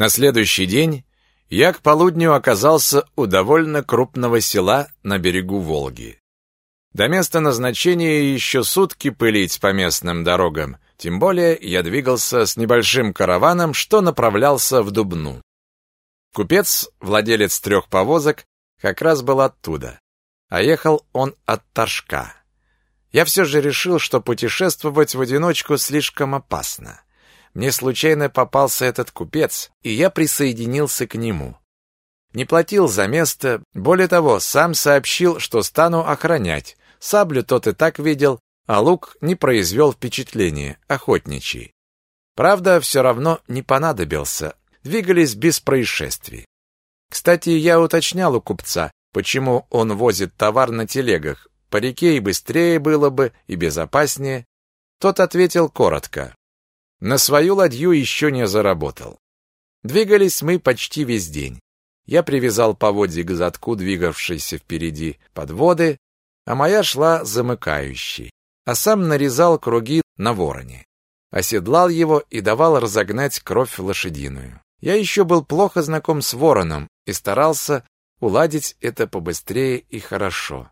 На следующий день я к полудню оказался у довольно крупного села на берегу Волги. До места назначения еще сутки пылить по местным дорогам, тем более я двигался с небольшим караваном, что направлялся в Дубну. Купец, владелец трех повозок, как раз был оттуда, а ехал он от Торжка. Я все же решил, что путешествовать в одиночку слишком опасно. Мне случайно попался этот купец, и я присоединился к нему. Не платил за место, более того, сам сообщил, что стану охранять. Саблю тот и так видел, а лук не произвел впечатления, охотничий. Правда, все равно не понадобился, двигались без происшествий. Кстати, я уточнял у купца, почему он возит товар на телегах. По реке и быстрее было бы, и безопаснее. Тот ответил коротко. На свою ладью еще не заработал. Двигались мы почти весь день. Я привязал поводья к задку двигавшейся впереди подводы, а моя шла замыкающей, а сам нарезал круги на вороне. Оседлал его и давал разогнать кровь лошадиную. Я еще был плохо знаком с вороном и старался уладить это побыстрее и хорошо.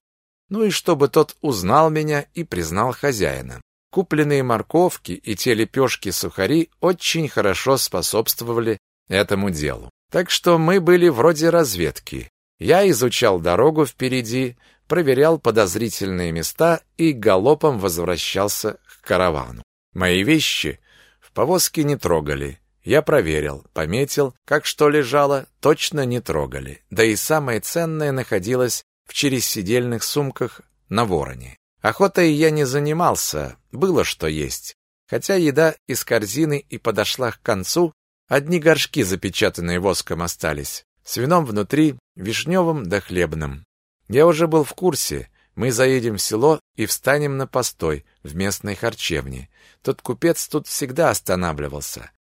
Ну и чтобы тот узнал меня и признал хозяина. Купленные морковки и те лепешки-сухари очень хорошо способствовали этому делу. Так что мы были вроде разведки. Я изучал дорогу впереди, проверял подозрительные места и галопом возвращался к каравану. Мои вещи в повозке не трогали. Я проверил, пометил, как что лежало, точно не трогали. Да и самое ценное находилось в чересидельных сумках на вороне. Охотой я не занимался, было что есть. Хотя еда из корзины и подошла к концу, одни горшки, запечатанные воском, остались. С вином внутри, вишневым да хлебным. Я уже был в курсе. Мы заедем в село и встанем на постой в местной харчевне. Тот купец тут всегда останавливался.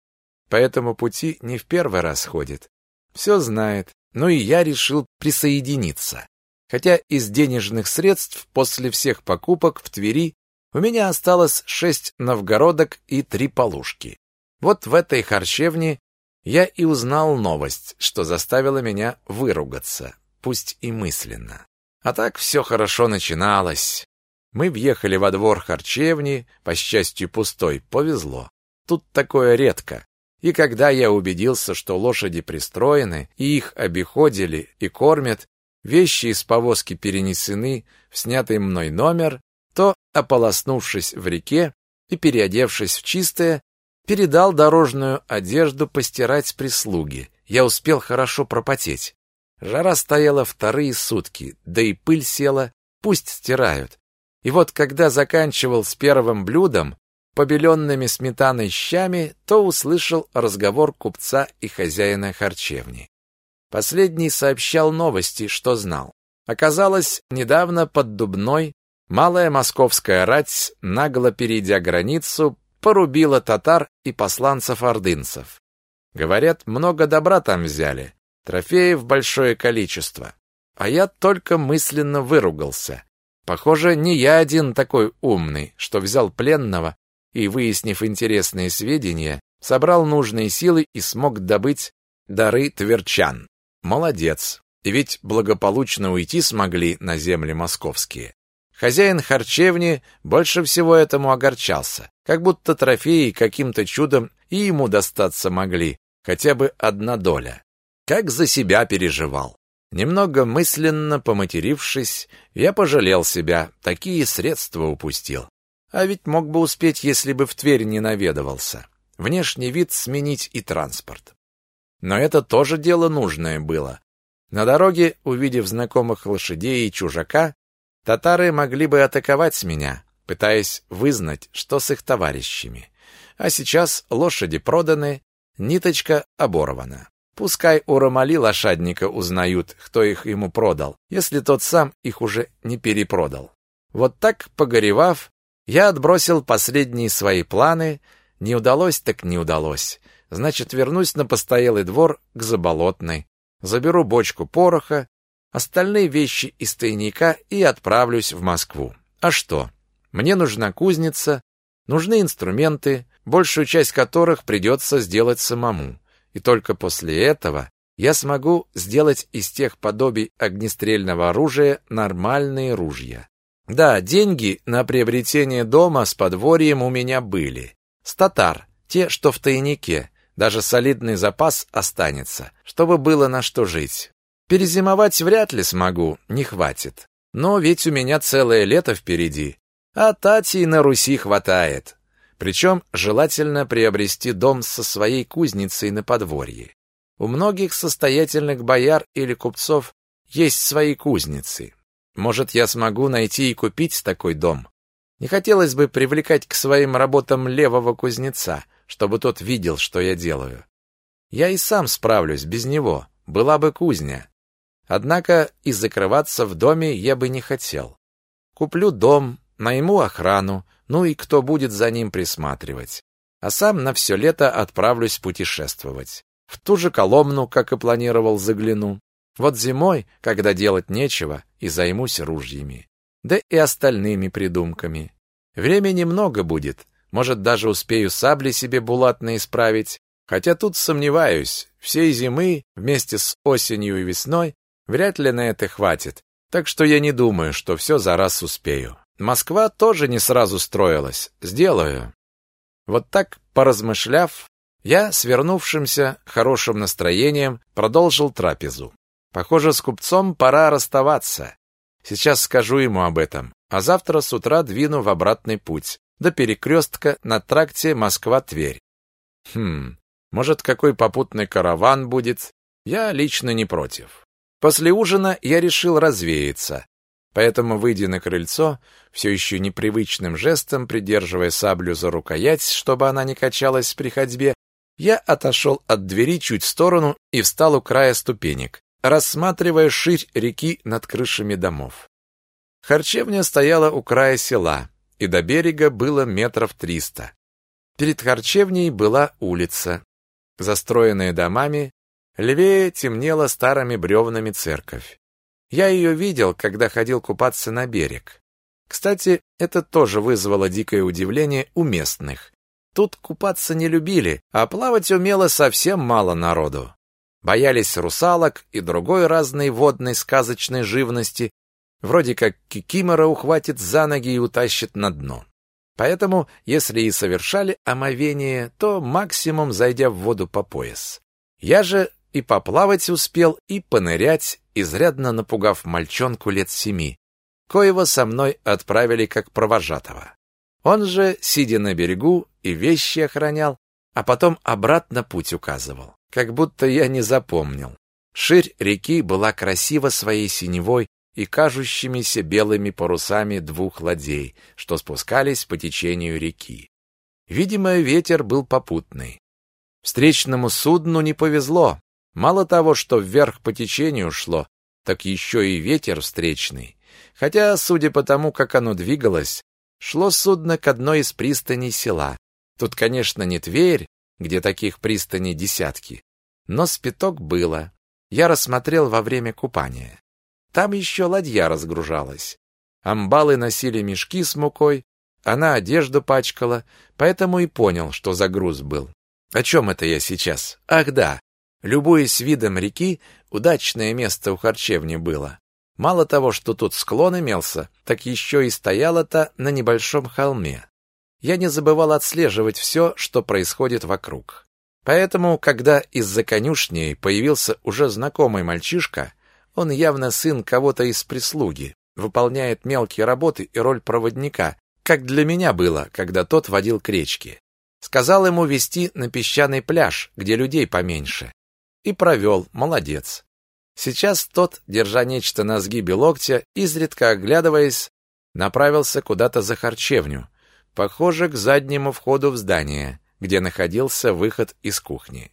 По этому пути не в первый раз ходит. Все знает. Ну и я решил присоединиться. Хотя из денежных средств после всех покупок в Твери у меня осталось шесть новгородок и три полушки. Вот в этой харчевне я и узнал новость, что заставила меня выругаться, пусть и мысленно. А так все хорошо начиналось. Мы въехали во двор харчевни, по счастью пустой, повезло. Тут такое редко. И когда я убедился, что лошади пристроены, и их обиходили и кормят, вещи из повозки перенесены в снятый мной номер, то, ополоснувшись в реке и переодевшись в чистое, передал дорожную одежду постирать прислуги. Я успел хорошо пропотеть. Жара стояла вторые сутки, да и пыль села, пусть стирают. И вот когда заканчивал с первым блюдом, побеленными сметаной щами, то услышал разговор купца и хозяина харчевни. Последний сообщал новости, что знал. Оказалось, недавно под Дубной малая московская рать, нагло перейдя границу, порубила татар и посланцев-ордынцев. Говорят, много добра там взяли, трофеев большое количество. А я только мысленно выругался. Похоже, не я один такой умный, что взял пленного и, выяснив интересные сведения, собрал нужные силы и смог добыть дары тверчан. Молодец. И ведь благополучно уйти смогли на земли московские. Хозяин харчевни больше всего этому огорчался, как будто трофеи каким-то чудом и ему достаться могли, хотя бы одна доля. Как за себя переживал. Немного мысленно поматерившись, я пожалел себя, такие средства упустил. А ведь мог бы успеть, если бы в Тверь не наведывался. Внешний вид сменить и транспорт. Но это тоже дело нужное было. На дороге, увидев знакомых лошадей и чужака, татары могли бы атаковать меня, пытаясь вызнать, что с их товарищами. А сейчас лошади проданы, ниточка оборвана. Пускай у Ромали лошадника узнают, кто их ему продал, если тот сам их уже не перепродал. Вот так, погоревав, я отбросил последние свои планы, не удалось так не удалось. Значит, вернусь на постоялый двор к Заболотной, заберу бочку пороха, остальные вещи из тайника и отправлюсь в Москву. А что? Мне нужна кузница, нужны инструменты, большую часть которых придется сделать самому. и только после этого я смогу сделать из тех подобий огнестрельного оружия нормальные ружья. Да, деньги на приобретение дома с подворьем у меня были. С татар, те, что в тайнике, даже солидный запас останется, чтобы было на что жить. Перезимовать вряд ли смогу, не хватит. Но ведь у меня целое лето впереди, а Тати на Руси хватает. Причем желательно приобрести дом со своей кузницей на подворье. У многих состоятельных бояр или купцов есть свои кузницы. Может, я смогу найти и купить такой дом. Не хотелось бы привлекать к своим работам левого кузнеца, чтобы тот видел, что я делаю. Я и сам справлюсь без него, была бы кузня. Однако и закрываться в доме я бы не хотел. Куплю дом, найму охрану, ну и кто будет за ним присматривать. А сам на все лето отправлюсь путешествовать. В ту же Коломну, как и планировал, загляну. Вот зимой, когда делать нечего, и займусь ружьями. Да и остальными придумками. Времени много будет. Может, даже успею сабли себе булатные исправить. Хотя тут сомневаюсь. Всей зимы, вместе с осенью и весной, вряд ли на это хватит. Так что я не думаю, что все за раз успею. Москва тоже не сразу строилась. Сделаю. Вот так, поразмышляв, я, свернувшимся хорошим настроением, продолжил трапезу. Похоже, с купцом пора расставаться. Сейчас скажу ему об этом, а завтра с утра двину в обратный путь, до перекрестка на тракте Москва-Тверь. Хм, может, какой попутный караван будет? Я лично не против. После ужина я решил развеяться, Поэтому, выйдя на крыльцо, все еще непривычным жестом, придерживая саблю за рукоять, чтобы она не качалась при ходьбе, я отошел от двери чуть в сторону и встал у края ступенек, рассматривая ширь реки над крышами домов. Харчевня стояла у края села, и до берега было метров триста. Перед харчевней была улица, застроенная домами, левее темнела старыми бревнами церковь. Я ее видел, когда ходил купаться на берег. Кстати, это тоже вызвало дикое удивление у местных. Тут купаться не любили, а плавать умело совсем мало народу. Боялись русалок и другой разной водной сказочной живности, вроде как кикимора ухватит за ноги и утащит на дно. Поэтому, если и совершали омовение, то максимум зайдя в воду по пояс. Я же и поплавать успел, и понырять, изрядно напугав мальчонку лет семи, коего со мной отправили как провожатого. Он же, сидя на берегу, и вещи охранял, а потом обратно путь указывал, как будто я не запомнил. Ширь реки была красива своей синевой и кажущимися белыми парусами двух ладей, что спускались по течению реки. Видимо, ветер был попутный. Встречному судну не повезло, Мало того, что вверх по течению шло, так еще и ветер встречный. Хотя, судя по тому, как оно двигалось, шло судно к одной из пристаней села. Тут, конечно, не Тверь, где таких пристаней десятки, но спиток было. Я рассмотрел во время купания. Там еще ладья разгружалась. Амбалы носили мешки с мукой, она одежду пачкала, поэтому и понял, что загруз был. О чем это я сейчас? Ах да, Любуясь видом реки, удачное место у харчевни было. Мало того, что тут склон имелся, так еще и стояло-то на небольшом холме. Я не забывал отслеживать все, что происходит вокруг. Поэтому, когда из-за конюшни появился уже знакомый мальчишка, он явно сын кого-то из прислуги, выполняет мелкие работы и роль проводника, как для меня было, когда тот водил к речке. Сказал ему вести на песчаный пляж, где людей поменьше. И провел, молодец. Сейчас тот, держа нечто на сгибе локтя, изредка оглядываясь, направился куда-то за харчевню, похоже, к заднему входу в здание, где находился выход из кухни.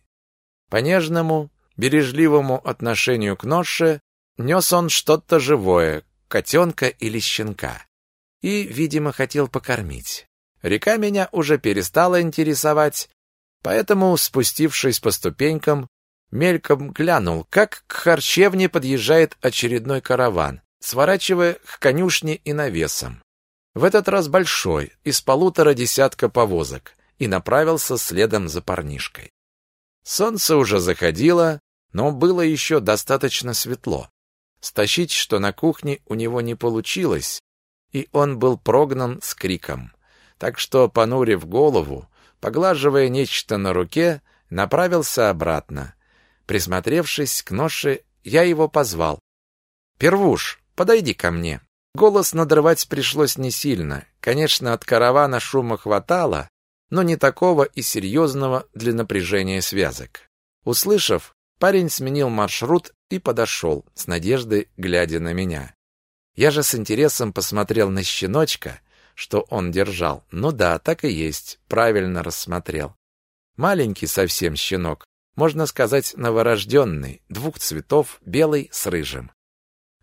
По нежному, бережливому отношению к ноше нес он что-то живое, котенка или щенка, и, видимо, хотел покормить. Река меня уже перестала интересовать, поэтому, спустившись по ступенькам, мельком глянул, как к харчевне подъезжает очередной караван, сворачивая к конюшне и навесам. В этот раз большой, из полутора десятка повозок, и направился следом за парнишкой. Солнце уже заходило, но было еще достаточно светло. Стащить что на кухне у него не получилось, и он был прогнан с криком. Так что, понурив голову, поглаживая нечто на руке, направился обратно. Присмотревшись к ноше, я его позвал. «Первуш, подойди ко мне». Голос надрывать пришлось не сильно. Конечно, от каравана шума хватало, но не такого и серьезного для напряжения связок. Услышав, парень сменил маршрут и подошел, с надеждой глядя на меня. Я же с интересом посмотрел на щеночка, что он держал. Ну да, так и есть, правильно рассмотрел. Маленький совсем щенок, можно сказать, новорожденный, двух цветов, белый с рыжим.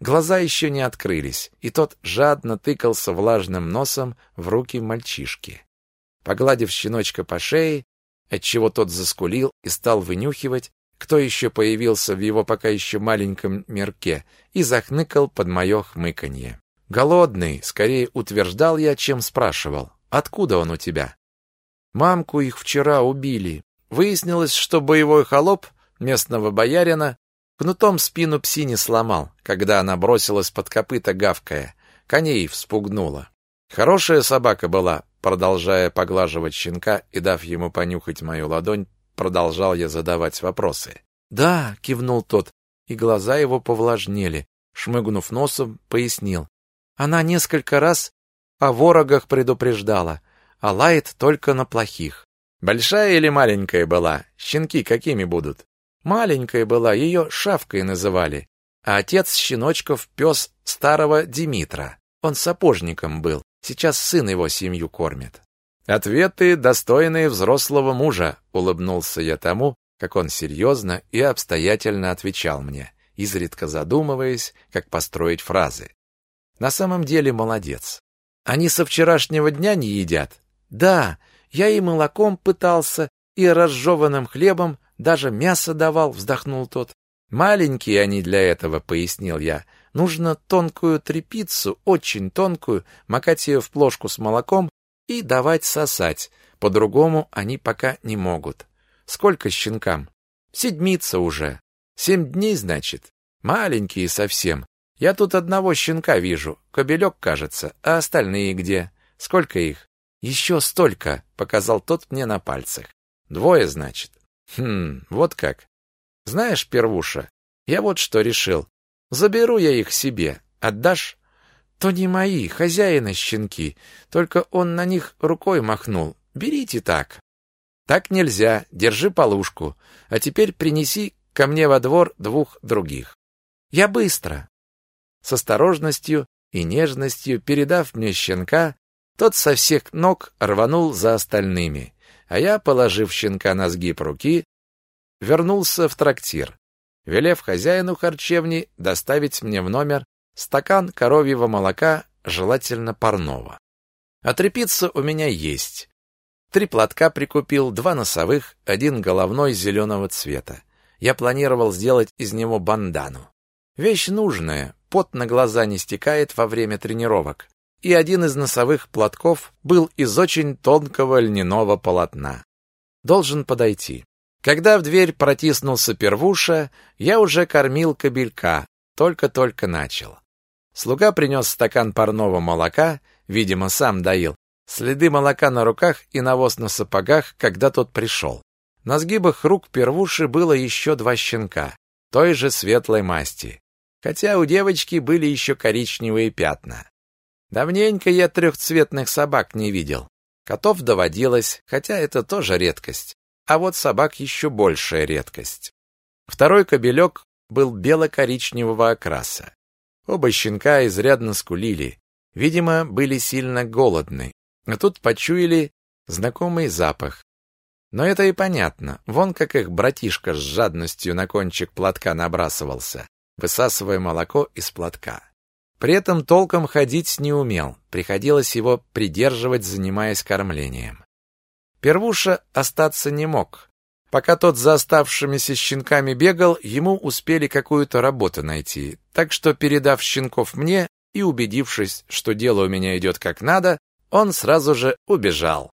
Глаза еще не открылись, и тот жадно тыкался влажным носом в руки мальчишки. Погладив щеночка по шее, отчего тот заскулил и стал вынюхивать, кто еще появился в его пока еще маленьком мерке, и захныкал под мое хмыканье. «Голодный», — скорее утверждал я, чем спрашивал. «Откуда он у тебя?» «Мамку их вчера убили. Выяснилось, что боевой холоп местного боярина Кнутом спину псине сломал, когда она бросилась под копыта гавкая. Коней вспугнула. Хорошая собака была, продолжая поглаживать щенка и дав ему понюхать мою ладонь, продолжал я задавать вопросы. «Да», — кивнул тот, и глаза его повлажнели. Шмыгнув носом, пояснил. «Она несколько раз о ворогах предупреждала, а лает только на плохих». «Большая или маленькая была? Щенки какими будут?» Маленькая была, ее Шавкой называли, а отец щеночков пес старого Димитра. Он сапожником был, сейчас сын его семью кормит. Ответы, достойные взрослого мужа, улыбнулся я тому, как он серьезно и обстоятельно отвечал мне, изредка задумываясь, как построить фразы. На самом деле молодец. Они со вчерашнего дня не едят? Да, я и молоком пытался, и разжеванным хлебом, даже мясо давал, вздохнул тот. Маленькие они для этого, пояснил я. Нужно тонкую трепицу, очень тонкую, макать ее в плошку с молоком и давать сосать. По-другому они пока не могут. Сколько щенкам? Седмица уже. Семь дней, значит? Маленькие совсем. Я тут одного щенка вижу, кобелек, кажется, а остальные где? Сколько их? Еще столько, показал тот мне на пальцах. Двое, значит. Хм, вот как. Знаешь, первуша, я вот что решил. Заберу я их себе. Отдашь? То не мои, хозяина щенки. Только он на них рукой махнул. Берите так. Так нельзя. Держи полушку. А теперь принеси ко мне во двор двух других. Я быстро. С осторожностью и нежностью передав мне щенка, тот со всех ног рванул за остальными а я, положив щенка на сгиб руки, вернулся в трактир, велев хозяину харчевни доставить мне в номер стакан коровьего молока, желательно парного. А тряпица у меня есть. Три платка прикупил, два носовых, один головной зеленого цвета. Я планировал сделать из него бандану. Вещь нужная, пот на глаза не стекает во время тренировок и один из носовых платков был из очень тонкого льняного полотна. Должен подойти. Когда в дверь протиснулся первуша, я уже кормил кобелька, только-только начал. Слуга принес стакан парного молока, видимо, сам доил. Следы молока на руках и навоз на сапогах, когда тот пришел. На сгибах рук первуши было еще два щенка, той же светлой масти. Хотя у девочки были еще коричневые пятна. Давненько я трехцветных собак не видел. Котов доводилось, хотя это тоже редкость. А вот собак еще большая редкость. Второй кобелек был бело-коричневого окраса. Оба щенка изрядно скулили. Видимо, были сильно голодны. А тут почуяли знакомый запах. Но это и понятно. Вон как их братишка с жадностью на кончик платка набрасывался, высасывая молоко из платка. При этом толком ходить не умел, приходилось его придерживать, занимаясь кормлением. Первуша остаться не мог. Пока тот за оставшимися щенками бегал, ему успели какую-то работу найти, так что, передав щенков мне и убедившись, что дело у меня идет как надо, он сразу же убежал.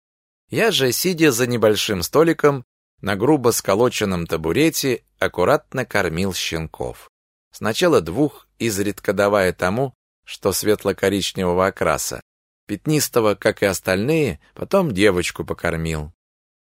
Я же, сидя за небольшим столиком, на грубо сколоченном табурете аккуратно кормил щенков. Сначала двух, изредка давая тому, что светло-коричневого окраса, пятнистого, как и остальные, потом девочку покормил.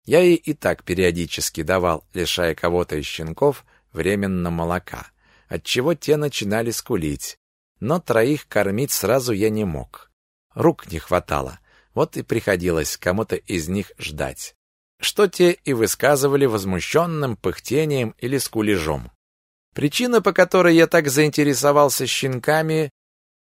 Я ей и так периодически давал, лишая кого-то из щенков временно молока, отчего те начинали скулить. Но троих кормить сразу я не мог. Рук не хватало, вот и приходилось кому-то из них ждать. Что те и высказывали возмущенным пыхтением или скулежом. Причина, по которой я так заинтересовался щенками,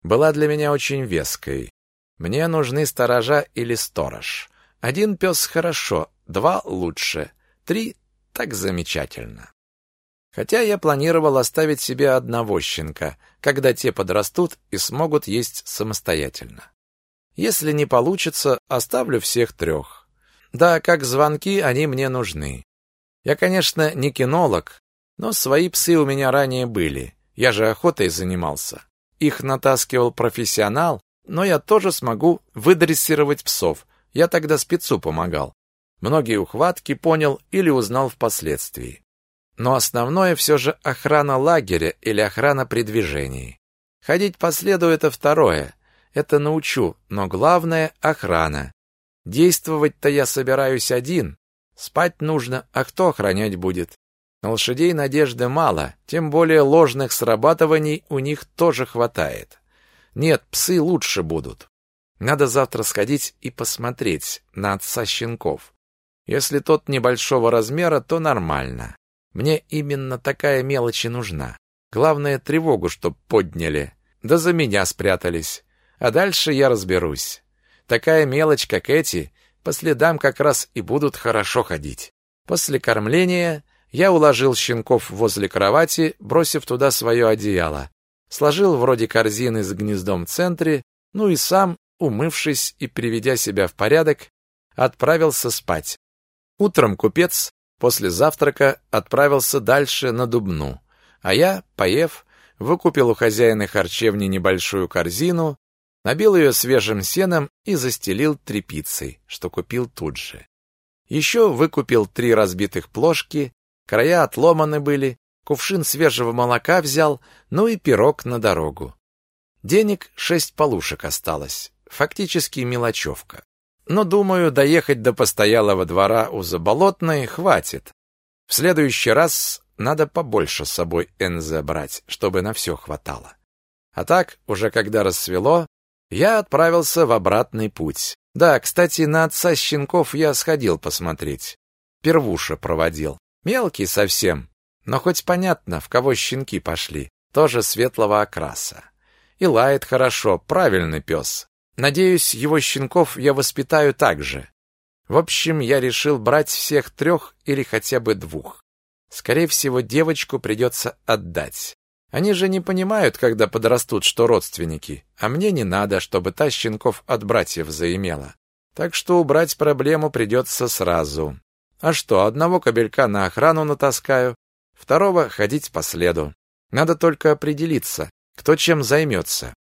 была для меня очень веской. Мне нужны сторожа или сторож. Один пес хорошо, два лучше, три так замечательно. Хотя я планировал оставить себе одного щенка, когда те подрастут и смогут есть самостоятельно. Если не получится, оставлю всех трех. Да, как звонки, они мне нужны. Я, конечно, не кинолог, но свои псы у меня ранее были. Я же охотой занимался. Их натаскивал профессионал, но я тоже смогу выдрессировать псов. Я тогда спецу помогал. Многие ухватки понял или узнал впоследствии. Но основное все же охрана лагеря или охрана при движении. Ходить по следу это второе. Это научу, но главное — охрана. Действовать-то я собираюсь один. Спать нужно, а кто охранять будет? На лошадей надежды мало, тем более ложных срабатываний у них тоже хватает. Нет, псы лучше будут. Надо завтра сходить и посмотреть на отца щенков. Если тот небольшого размера, то нормально. Мне именно такая мелочь и нужна. Главное, тревогу чтоб подняли, да за меня спрятались. А дальше я разберусь. Такая мелочь, как эти, по следам как раз и будут хорошо ходить. После кормления я уложил щенков возле кровати, бросив туда свое одеяло. Сложил вроде корзины с гнездом в центре, ну и сам, умывшись и приведя себя в порядок, отправился спать. Утром купец после завтрака отправился дальше на Дубну, а я, поев, выкупил у хозяина харчевни небольшую корзину, набил ее свежим сеном и застелил тряпицей, что купил тут же. Еще выкупил три разбитых плошки, края отломаны были, кувшин свежего молока взял, ну и пирог на дорогу. Денег шесть полушек осталось, фактически мелочевка. Но, думаю, доехать до постоялого двора у Заболотной хватит. В следующий раз надо побольше с собой НЗ брать, чтобы на все хватало. А так, уже когда рассвело, я отправился в обратный путь. Да, кстати, на отца щенков я сходил посмотреть. Первуша проводил. Мелкий совсем, но хоть понятно, в кого щенки пошли. Тоже светлого окраса. И лает хорошо, правильный пес. Надеюсь, его щенков я воспитаю так же. В общем, я решил брать всех трех или хотя бы двух. Скорее всего, девочку придется отдать. Они же не понимают, когда подрастут, что родственники, а мне не надо, чтобы та щенков от братьев заимела. Так что убрать проблему придется сразу. А что, одного кобелька на охрану натаскаю, второго ходить по следу. Надо только определиться, кто чем займется.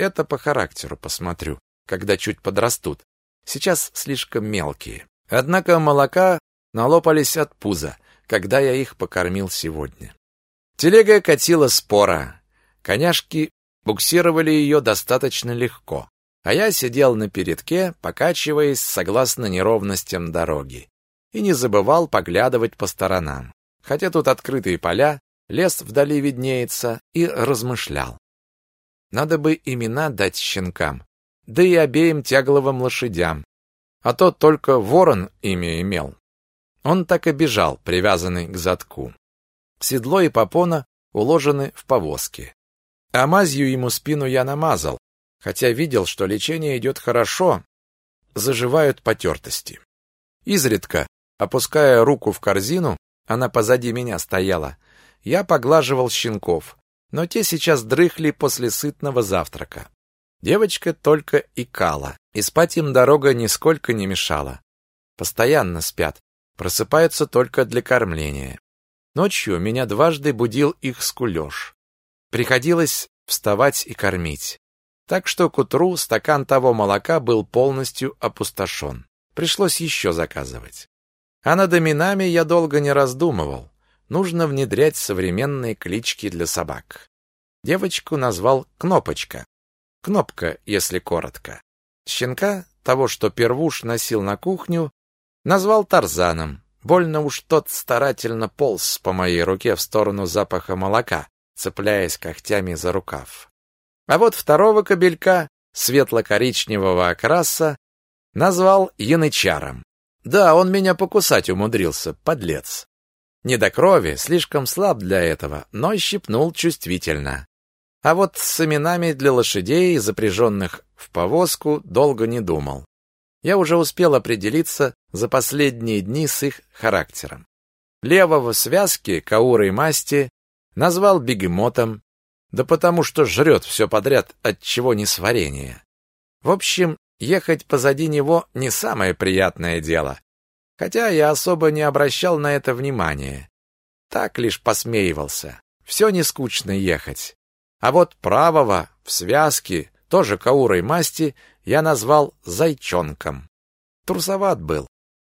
Это по характеру посмотрю, когда чуть подрастут. Сейчас слишком мелкие. Однако молока налопались от пуза, когда я их покормил сегодня. Телега катила спора. Коняшки буксировали ее достаточно легко, а я сидел на передке, покачиваясь согласно неровностям дороги, и не забывал поглядывать по сторонам. Хотя тут открытые поля, лес вдали виднеется, и размышлял. Надо бы имена дать щенкам, да и обеим тягловым лошадям, а то только ворон имя имел. Он так и бежал, привязанный к задку. Седло и попона уложены в повозке. А мазью ему спину я намазал, хотя видел, что лечение идет хорошо, заживают потертости. Изредка, опуская руку в корзину, она позади меня стояла, я поглаживал щенков, но те сейчас дрыхли после сытного завтрака. Девочка только икала, и спать им дорога нисколько не мешала. Постоянно спят, просыпаются только для кормления. Ночью меня дважды будил их скулёж. Приходилось вставать и кормить. Так что к утру стакан того молока был полностью опустошен. Пришлось еще заказывать. А над именами я долго не раздумывал. Нужно внедрять современные клички для собак. Девочку назвал Кнопочка. Кнопка, если коротко. Щенка, того, что первуш носил на кухню, назвал Тарзаном. Больно уж тот старательно полз по моей руке в сторону запаха молока, цепляясь когтями за рукав. А вот второго кобелька, светло-коричневого окраса, назвал Янычаром. Да, он меня покусать умудрился, подлец. Не до крови, слишком слаб для этого, но щипнул чувствительно. А вот с именами для лошадей, запряженных в повозку, долго не думал. Я уже успел определиться за последние дни с их характером. Левого связки, каурой масти, назвал бегемотом, да потому что жрет все подряд, от чего не сварение. В общем, ехать позади него не самое приятное дело, хотя я особо не обращал на это внимания. Так лишь посмеивался. Все не скучно ехать. А вот правого в связке, тоже каурой масти, я назвал зайчонком. Трусоват был.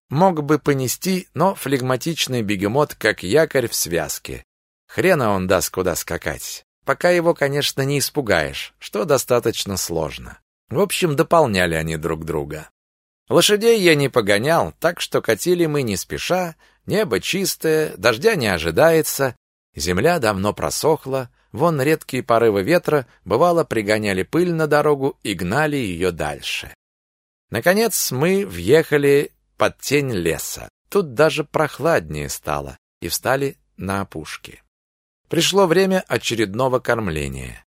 Мог бы понести, но флегматичный бегемот, как якорь в связке. Хрена он даст куда скакать. Пока его, конечно, не испугаешь, что достаточно сложно. В общем, дополняли они друг друга. Лошадей я не погонял, так что катили мы не спеша, небо чистое, дождя не ожидается, земля давно просохла, Вон редкие порывы ветра, бывало, пригоняли пыль на дорогу и гнали ее дальше. Наконец мы въехали под тень леса. Тут даже прохладнее стало, и встали на опушке. Пришло время очередного кормления.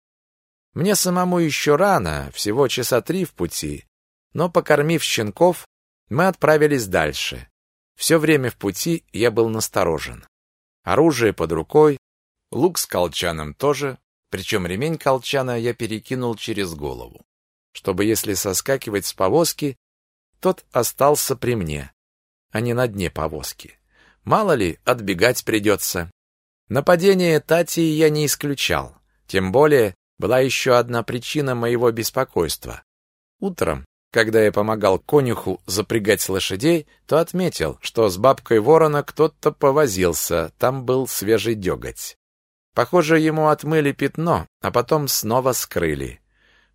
Мне самому еще рано, всего часа три в пути, но, покормив щенков, мы отправились дальше. Все время в пути я был насторожен. Оружие под рукой, Лук с колчаном тоже, причем ремень колчана я перекинул через голову, чтобы, если соскакивать с повозки, тот остался при мне, а не на дне повозки. Мало ли, отбегать придется. Нападение Тати я не исключал, тем более была еще одна причина моего беспокойства. Утром, когда я помогал конюху запрягать лошадей, то отметил, что с бабкой ворона кто-то повозился, там был свежий деготь. Похоже, ему отмыли пятно, а потом снова скрыли.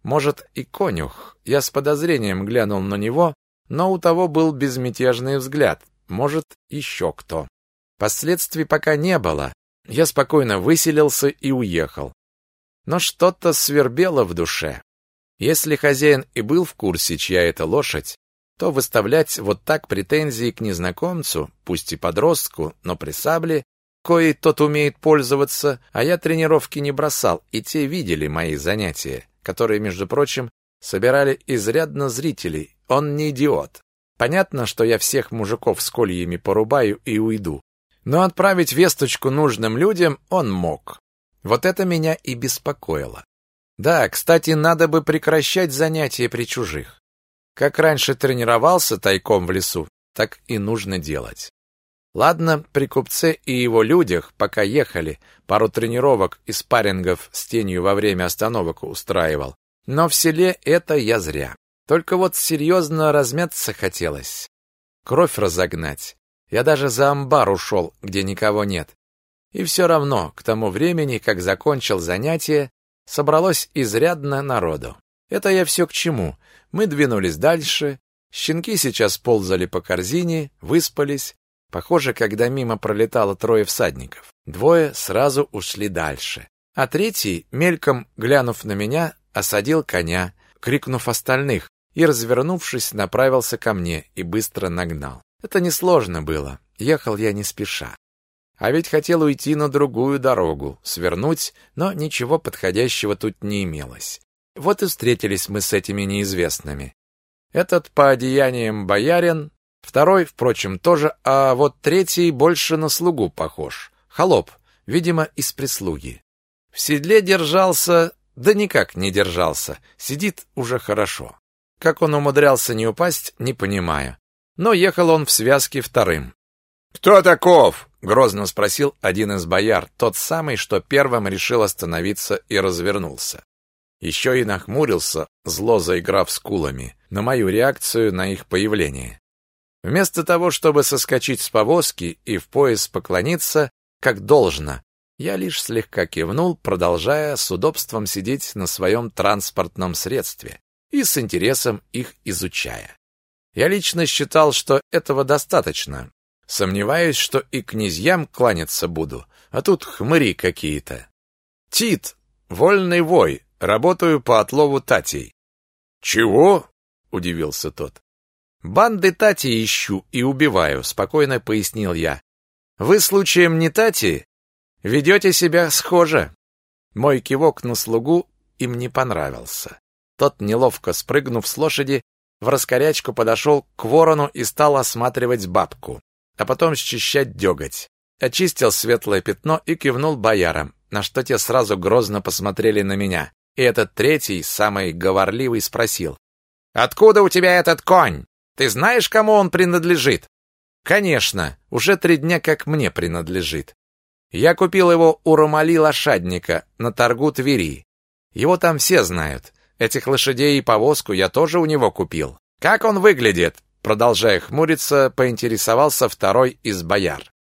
Может, и конюх. Я с подозрением глянул на него, но у того был безмятежный взгляд. Может, еще кто. Последствий пока не было. Я спокойно выселился и уехал. Но что-то свербело в душе. Если хозяин и был в курсе, чья это лошадь, то выставлять вот так претензии к незнакомцу, пусть и подростку, но при сабле, коей тот умеет пользоваться, а я тренировки не бросал, и те видели мои занятия, которые, между прочим, собирали изрядно зрителей. Он не идиот. Понятно, что я всех мужиков с кольями порубаю и уйду. Но отправить весточку нужным людям он мог. Вот это меня и беспокоило. Да, кстати, надо бы прекращать занятия при чужих. Как раньше тренировался тайком в лесу, так и нужно делать. Ладно, при купце и его людях, пока ехали, пару тренировок и спаррингов с тенью во время остановок устраивал. Но в селе это я зря. Только вот серьезно размяться хотелось. Кровь разогнать. Я даже за амбар ушел, где никого нет. И все равно, к тому времени, как закончил занятие, собралось изрядно народу. Это я все к чему. Мы двинулись дальше. Щенки сейчас ползали по корзине, выспались, Похоже, когда мимо пролетало трое всадников, двое сразу ушли дальше, а третий, мельком глянув на меня, осадил коня, крикнув остальных, и, развернувшись, направился ко мне и быстро нагнал. Это несложно было, ехал я не спеша. А ведь хотел уйти на другую дорогу, свернуть, но ничего подходящего тут не имелось. Вот и встретились мы с этими неизвестными. Этот по одеяниям боярин, Второй, впрочем, тоже, а вот третий больше на слугу похож. Холоп, видимо, из прислуги. В седле держался, да никак не держался, сидит уже хорошо. Как он умудрялся не упасть, не понимаю. Но ехал он в связке вторым. «Кто таков?» — грозно спросил один из бояр, тот самый, что первым решил остановиться и развернулся. Еще и нахмурился, зло заиграв скулами, на мою реакцию на их появление. Вместо того, чтобы соскочить с повозки и в пояс поклониться, как должно, я лишь слегка кивнул, продолжая с удобством сидеть на своем транспортном средстве и с интересом их изучая. Я лично считал, что этого достаточно. Сомневаюсь, что и князьям кланяться буду, а тут хмыри какие-то. Тит, вольный вой, работаю по отлову татей. Чего? удивился тот. Банды тати ищу и убиваю, спокойно пояснил я. Вы случаем не тати? Ведете себя схоже. Мой кивок на слугу им не понравился. Тот, неловко спрыгнув с лошади, в раскорячку подошел к ворону и стал осматривать бабку, а потом счищать деготь. Очистил светлое пятно и кивнул боярам, на что те сразу грозно посмотрели на меня. И этот третий, самый говорливый, спросил. «Откуда у тебя этот конь? Ты знаешь, кому он принадлежит?» «Конечно, уже три дня как мне принадлежит. Я купил его у Ромали лошадника на торгу Твери. Его там все знают. Этих лошадей и повозку я тоже у него купил. Как он выглядит? Продолжая хмуриться, поинтересовался второй из бояр.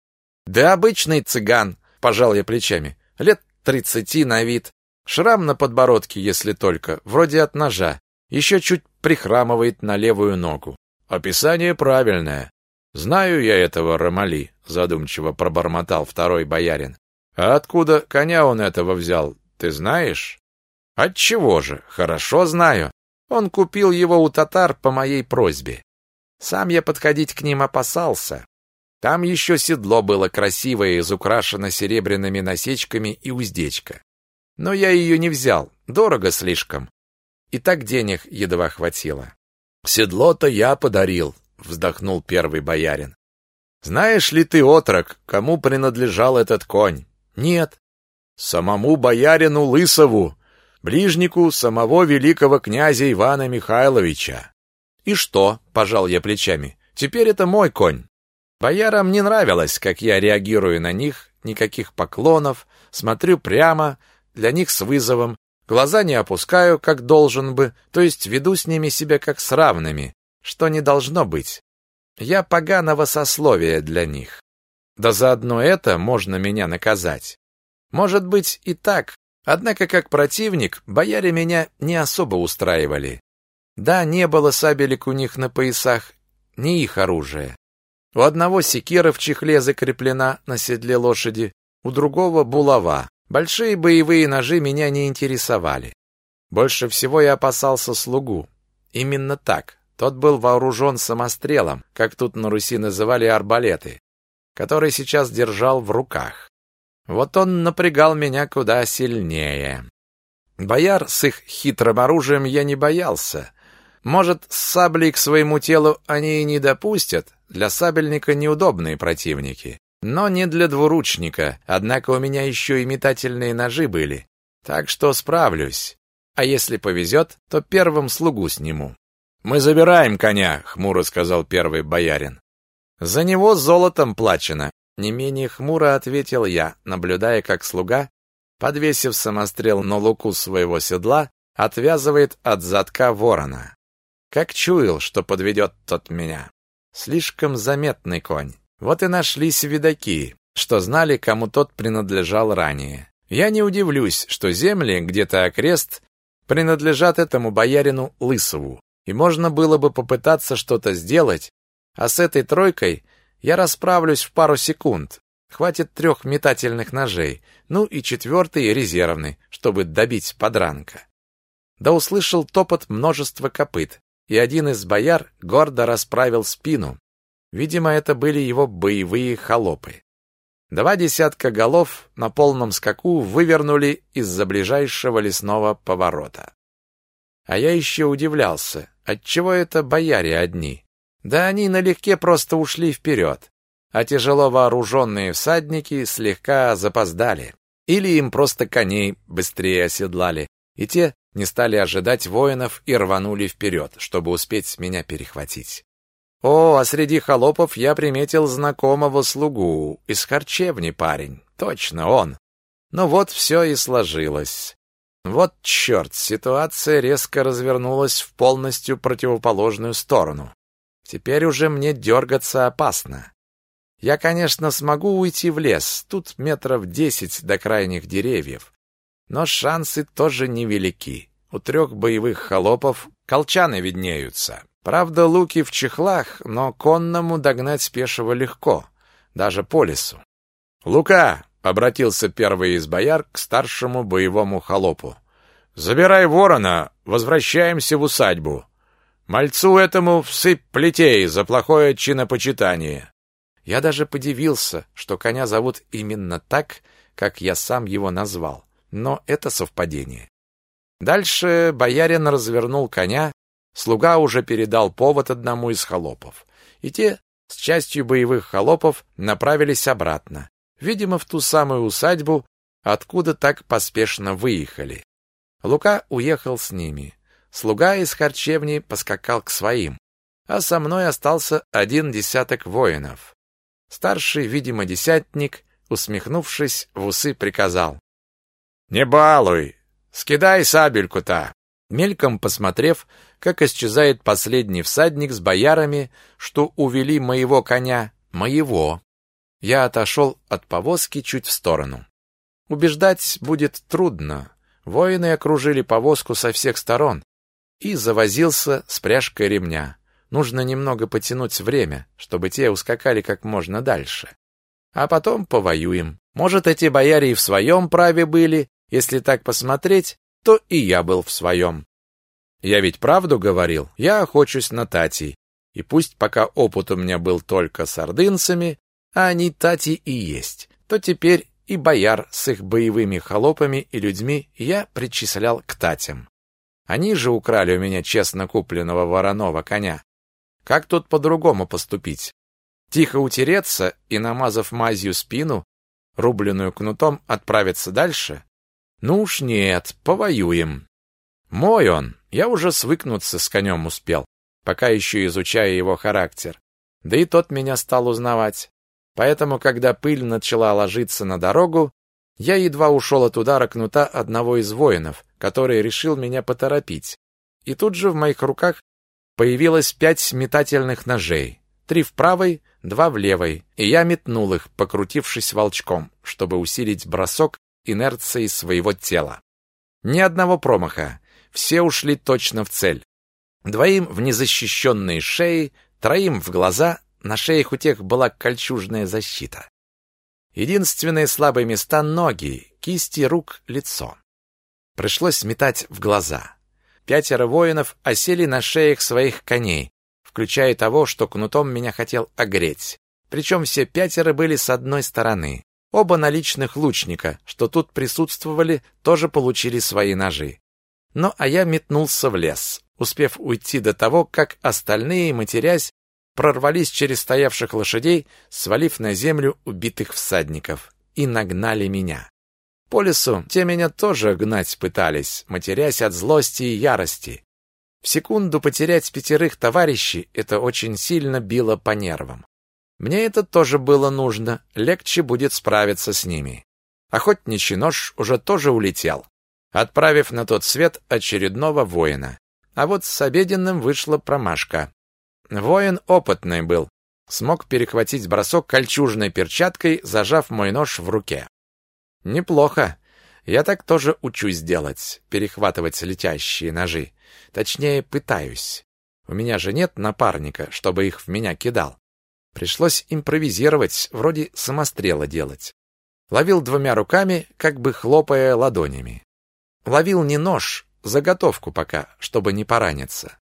Да обычный цыган, пожал я плечами. Лет тридцати на вид. Шрам на подбородке, если только, вроде от ножа. Еще чуть прихрамывает на левую ногу. Описание правильное. Знаю я этого Ромали, задумчиво пробормотал второй боярин. А откуда коня он этого взял, ты знаешь? Отчего же? Хорошо знаю. Он купил его у татар по моей просьбе. Сам я подходить к ним опасался. Там еще седло было красивое, изукрашено серебряными насечками и уздечка. Но я ее не взял, дорого слишком. И так денег едва хватило. Седло-то я подарил, вздохнул первый боярин. Знаешь ли ты, отрок, кому принадлежал этот конь? Нет. Самому боярину Лысову, ближнику самого великого князя Ивана Михайловича. И что? пожал я плечами. Теперь это мой конь. Боярам не нравилось, как я реагирую на них, никаких поклонов, смотрю прямо, для них с вызовом, глаза не опускаю, как должен бы, то есть веду с ними себя как с равными, что не должно быть. Я поганого сословия для них. Да заодно это можно меня наказать. Может быть и так, Однако, как противник, бояре меня не особо устраивали. Да, не было сабелек у них на поясах, не их оружие. У одного секира в чехле закреплена на седле лошади, у другого булава. Большие боевые ножи меня не интересовали. Больше всего я опасался слугу. Именно так. Тот был вооружен самострелом, как тут на Руси называли арбалеты, который сейчас держал в руках. Вот он напрягал меня куда сильнее. Бояр с их хитрым оружием я не боялся. Может, с саблей к своему телу они и не допустят, для сабельника неудобные противники. Но не для двуручника, однако у меня еще и метательные ножи были. Так что справлюсь. А если повезет, то первым слугу сниму. «Мы забираем коня», — хмуро сказал первый боярин. «За него золотом плачено, не менее хмуро ответил я, наблюдая, как слуга, подвесив самострел на луку своего седла, отвязывает от задка ворона. Как чуял, что подведет тот меня. Слишком заметный конь. Вот и нашлись видаки, что знали, кому тот принадлежал ранее. Я не удивлюсь, что земли где-то окрест принадлежат этому боярину Лысову, и можно было бы попытаться что-то сделать, а с этой тройкой я расправлюсь в пару секунд. Хватит трех метательных ножей, ну и четвертый резервный, чтобы добить подранка. Да услышал топот множества копыт, и один из бояр гордо расправил спину. Видимо, это были его боевые холопы. Два десятка голов на полном скаку вывернули из-за ближайшего лесного поворота. А я еще удивлялся, отчего это бояре одни? Да они налегке просто ушли вперед, а тяжело вооруженные всадники слегка запоздали. Или им просто коней быстрее оседлали, и те не стали ожидать воинов и рванули вперед, чтобы успеть меня перехватить. О, а среди холопов я приметил знакомого слугу, из харчевни парень, точно он. Ну вот все и сложилось. Вот черт, ситуация резко развернулась в полностью противоположную сторону. Теперь уже мне дергаться опасно. Я, конечно, смогу уйти в лес, тут метров десять до крайних деревьев. Но шансы тоже невелики. У трех боевых холопов колчаны виднеются. Правда, луки в чехлах, но конному догнать спешего легко, даже по лесу. «Лука!» — обратился первый из бояр к старшему боевому холопу. «Забирай ворона, возвращаемся в усадьбу. Мальцу этому всыпь плетей за плохое чинопочитание». Я даже подивился, что коня зовут именно так, как я сам его назвал. Но это совпадение. Дальше боярин развернул коня, слуга уже передал повод одному из холопов. И те с частью боевых холопов направились обратно, видимо, в ту самую усадьбу, откуда так поспешно выехали. Лука уехал с ними. Слуга из харчевни поскакал к своим, а со мной остался один десяток воинов. Старший, видимо, десятник, усмехнувшись, в усы приказал. «Не балуй! Скидай сабельку-то!» Мельком посмотрев, как исчезает последний всадник с боярами, что увели моего коня, моего. Я отошел от повозки чуть в сторону. Убеждать будет трудно. Воины окружили повозку со всех сторон и завозился с пряжкой ремня. Нужно немного потянуть время, чтобы те ускакали как можно дальше. А потом повоюем. Может, эти бояре и в своем праве были, если так посмотреть, то и я был в своем. Я ведь правду говорил, я охочусь на Тати. И пусть пока опыт у меня был только с ордынцами, а они Тати и есть, то теперь и бояр с их боевыми холопами и людьми я причислял к Татям. Они же украли у меня честно купленного вороного коня, как тут по-другому поступить? Тихо утереться и, намазав мазью спину, рубленную кнутом, отправиться дальше? Ну уж нет, повоюем. Мой он, я уже свыкнуться с конем успел, пока еще изучая его характер. Да и тот меня стал узнавать. Поэтому, когда пыль начала ложиться на дорогу, я едва ушел от удара кнута одного из воинов, который решил меня поторопить. И тут же в моих руках Появилось пять метательных ножей. Три в правой, два в левой, и я метнул их, покрутившись волчком, чтобы усилить бросок инерции своего тела. Ни одного промаха. Все ушли точно в цель. Двоим в незащищенные шеи, троим в глаза, на шеях у тех была кольчужная защита. Единственные слабые места — ноги, кисти рук, лицо. Пришлось метать в глаза. Пятеро воинов осели на шеях своих коней, включая того, что кнутом меня хотел огреть. Причем все пятеро были с одной стороны. Оба наличных лучника, что тут присутствовали, тоже получили свои ножи. Ну, а я метнулся в лес, успев уйти до того, как остальные, матерясь, прорвались через стоявших лошадей, свалив на землю убитых всадников, и нагнали меня. По лесу те меня тоже гнать пытались, матерясь от злости и ярости. В секунду потерять пятерых товарищей — это очень сильно било по нервам. Мне это тоже было нужно, легче будет справиться с ними. Охотничий нож уже тоже улетел, отправив на тот свет очередного воина. А вот с обеденным вышла промашка. Воин опытный был, смог перехватить бросок кольчужной перчаткой, зажав мой нож в руке. Неплохо. Я так тоже учусь делать, перехватывать летящие ножи. Точнее, пытаюсь. У меня же нет напарника, чтобы их в меня кидал. Пришлось импровизировать, вроде самострела делать. Ловил двумя руками, как бы хлопая ладонями. Ловил не нож, заготовку пока, чтобы не пораниться.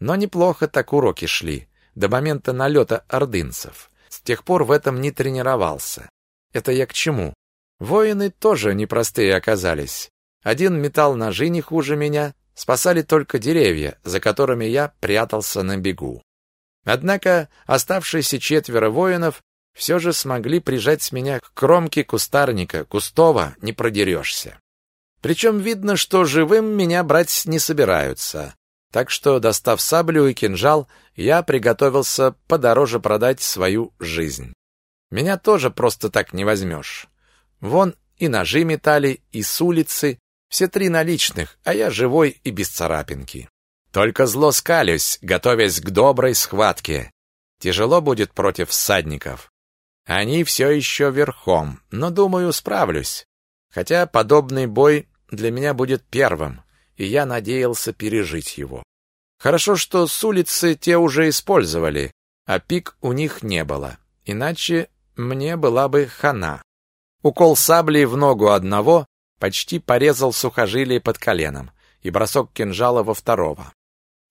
Но неплохо так уроки шли, до момента налета ордынцев. С тех пор в этом не тренировался. Это я к чему? Воины тоже непростые оказались. Один метал ножи не хуже меня, спасали только деревья, за которыми я прятался на бегу. Однако оставшиеся четверо воинов все же смогли прижать меня к кромке кустарника, кустова не продерешься. Причем видно, что живым меня брать не собираются. Так что, достав саблю и кинжал, я приготовился подороже продать свою жизнь. Меня тоже просто так не возьмешь. Вон и ножи метали, и с улицы, все три наличных, а я живой и без царапинки. Только зло скалюсь, готовясь к доброй схватке. Тяжело будет против всадников. Они все еще верхом, но, думаю, справлюсь. Хотя подобный бой для меня будет первым, и я надеялся пережить его. Хорошо, что с улицы те уже использовали, а пик у них не было. Иначе мне была бы хана. Укол сабли в ногу одного почти порезал сухожилие под коленом, и бросок кинжала во второго.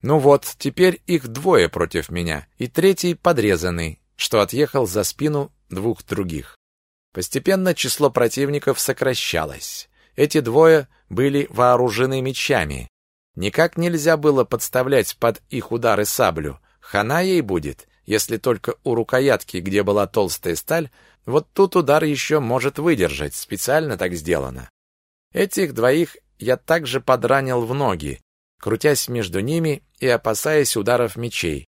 Ну вот, теперь их двое против меня, и третий подрезанный, что отъехал за спину двух других. Постепенно число противников сокращалось. Эти двое были вооружены мечами. Никак нельзя было подставлять под их удары саблю. Хана ей будет, если только у рукоятки, где была толстая сталь, вот тут удар еще может выдержать, специально так сделано. Этих двоих я также подранил в ноги, крутясь между ними и опасаясь ударов мечей.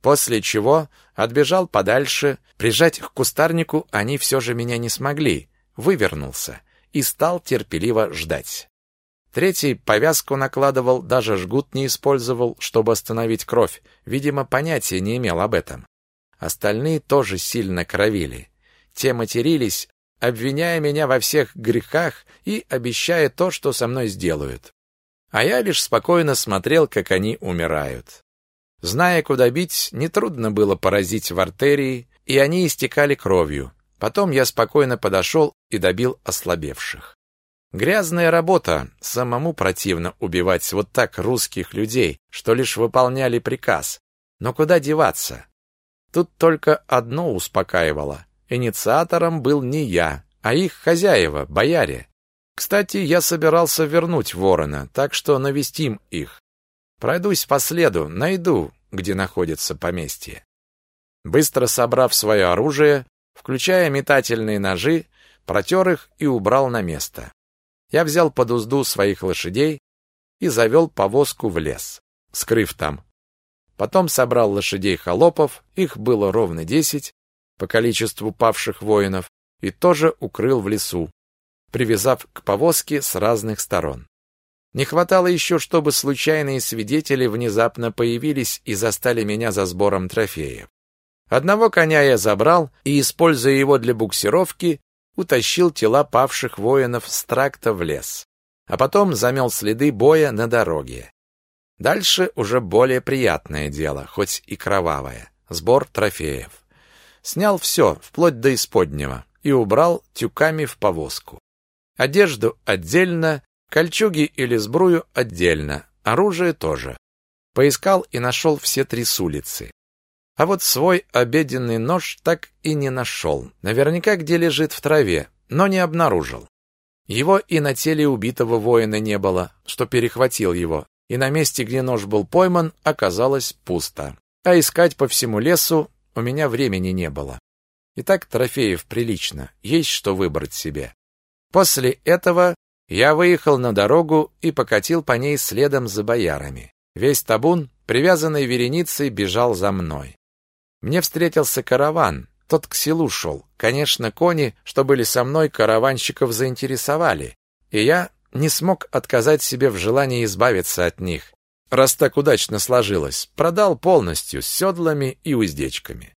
После чего отбежал подальше, прижать к кустарнику они все же меня не смогли, вывернулся и стал терпеливо ждать. Третий повязку накладывал, даже жгут не использовал, чтобы остановить кровь, видимо, понятия не имел об этом. Остальные тоже сильно кровили. Те матерились, обвиняя меня во всех грехах и обещая то, что со мной сделают. А я лишь спокойно смотрел, как они умирают. Зная, куда бить, нетрудно было поразить в артерии, и они истекали кровью. Потом я спокойно подошел и добил ослабевших. Грязная работа, самому противно убивать вот так русских людей, что лишь выполняли приказ. Но куда деваться? Тут только одно успокаивало. Инициатором был не я, а их хозяева, бояре. Кстати, я собирался вернуть ворона, так что навестим их. Пройдусь по следу, найду, где находится поместье. Быстро собрав свое оружие, включая метательные ножи, протер их и убрал на место. Я взял под узду своих лошадей и завел повозку в лес, скрыв там. Потом собрал лошадей холопов, их было ровно десять, по количеству павших воинов, и тоже укрыл в лесу, привязав к повозке с разных сторон. Не хватало еще, чтобы случайные свидетели внезапно появились и застали меня за сбором трофеев. Одного коня я забрал и, используя его для буксировки, утащил тела павших воинов с тракта в лес, а потом замел следы боя на дороге. Дальше уже более приятное дело, хоть и кровавое. Сбор трофеев. Снял все, вплоть до исподнего, и убрал тюками в повозку. Одежду отдельно, кольчуги или сбрую отдельно, оружие тоже. Поискал и нашел все три с улицы. А вот свой обеденный нож так и не нашел. Наверняка где лежит в траве, но не обнаружил. Его и на теле убитого воина не было, что перехватил его, и на месте, где нож был пойман, оказалось пусто. А искать по всему лесу у меня времени не было. Итак, трофеев прилично, есть что выбрать себе. После этого я выехал на дорогу и покатил по ней следом за боярами. Весь табун, привязанный вереницей, бежал за мной. Мне встретился караван, тот к селу шел. Конечно, кони, что были со мной, караванщиков заинтересовали, и я не смог отказать себе в желании избавиться от них, раз так удачно сложилось. Продал полностью, с седлами и уздечками.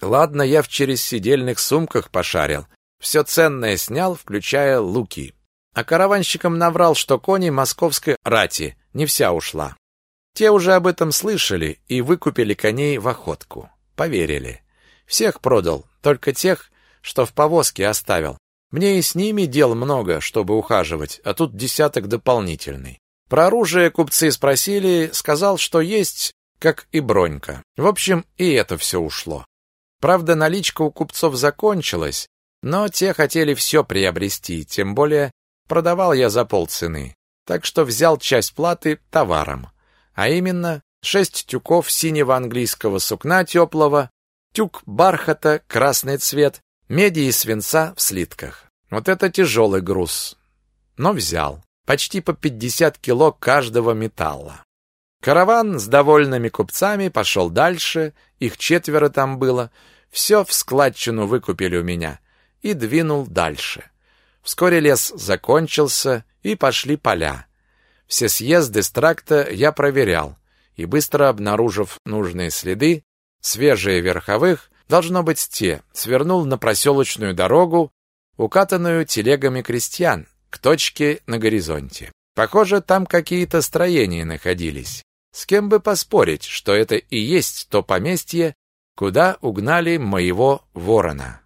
Ладно, я в через сидельных сумках пошарил, все ценное снял, включая луки. А караванщикам наврал, что кони московской рати, не вся ушла. Те уже об этом слышали и выкупили коней в охотку. Поверили. Всех продал, только тех, что в повозке оставил. Мне и с ними дел много, чтобы ухаживать, а тут десяток дополнительный. Про оружие купцы спросили, сказал, что есть, как и бронька. В общем, и это все ушло. Правда, наличка у купцов закончилась, но те хотели все приобрести, тем более продавал я за полцены. Так что взял часть платы товаром, а именно шесть тюков синего английского сукна теплого, тюк бархата, красный цвет, меди и свинца в слитках. Вот это тяжелый груз. Но взял. Почти по 50 кило каждого металла. Караван с довольными купцами пошел дальше, их четверо там было, все в складчину выкупили у меня, и двинул дальше. Вскоре лес закончился, и пошли поля. Все съезды с тракта я проверял, и быстро обнаружив нужные следы, свежие верховых, должно быть те, свернул на проселочную дорогу, укатанную телегами крестьян, к точке на горизонте. Похоже, там какие-то строения находились. С кем бы поспорить, что это и есть то поместье, куда угнали моего ворона.